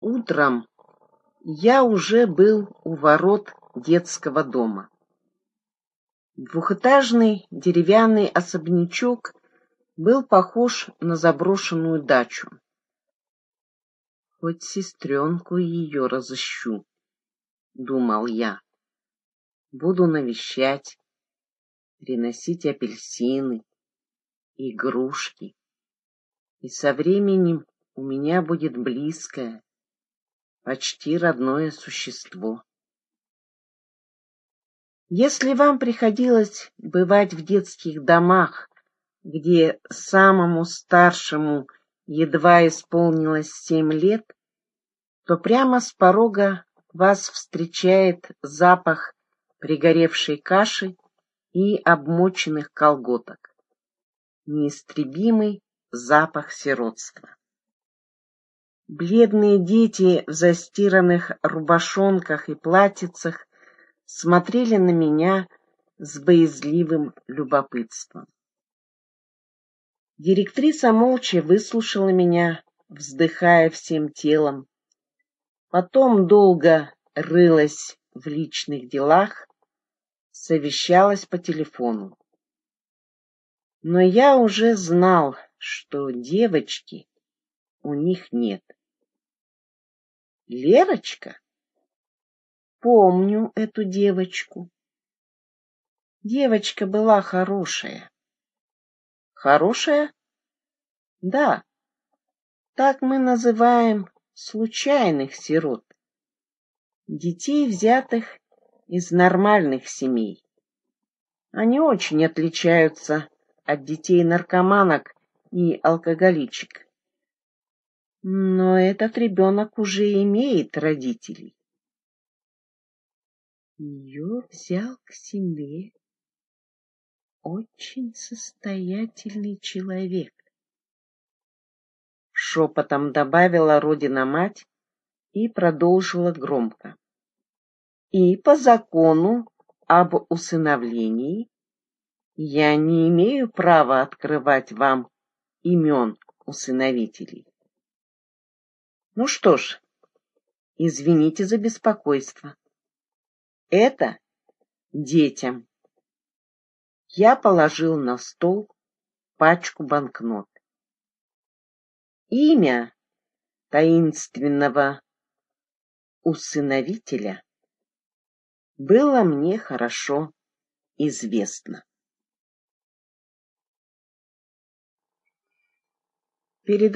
Утром я уже был у ворот детского дома. Двухэтажный деревянный особнячок был похож на заброшенную дачу. Хоть сестренку ее разыщу, думал я. Буду навещать, приносить апельсины, игрушки. И со временем у меня будет близкое, почти родное существо. Если вам приходилось бывать в детских домах, где самому старшему едва исполнилось семь лет, то прямо с порога вас встречает запах пригоревшей каши и обмоченных колготок. Неистребимый запах сиротства. Бледные дети в застиранных рубашонках и платьицах смотрели на меня с боязливым любопытством. Директриса молча выслушала меня, вздыхая всем телом. Потом долго рылась в личных делах, совещалась по телефону. Но я уже знал, что девочки у них нет. Лерочка? Помню эту девочку. Девочка была хорошая. Хорошая? Да. Так мы называем случайных сирот. Детей, взятых из нормальных семей. Они очень отличаются от детей наркоманок и алкоголичек. Но этот ребенок уже имеет родителей. Ее взял к себе очень состоятельный человек. Шепотом добавила родина-мать и продолжила громко. И по закону об усыновлении я не имею права открывать вам имен усыновителей. Ну что ж, извините за беспокойство. Это детям. Я положил на стол пачку банкнот. Имя таинственного усыновителя было мне хорошо известно. Перед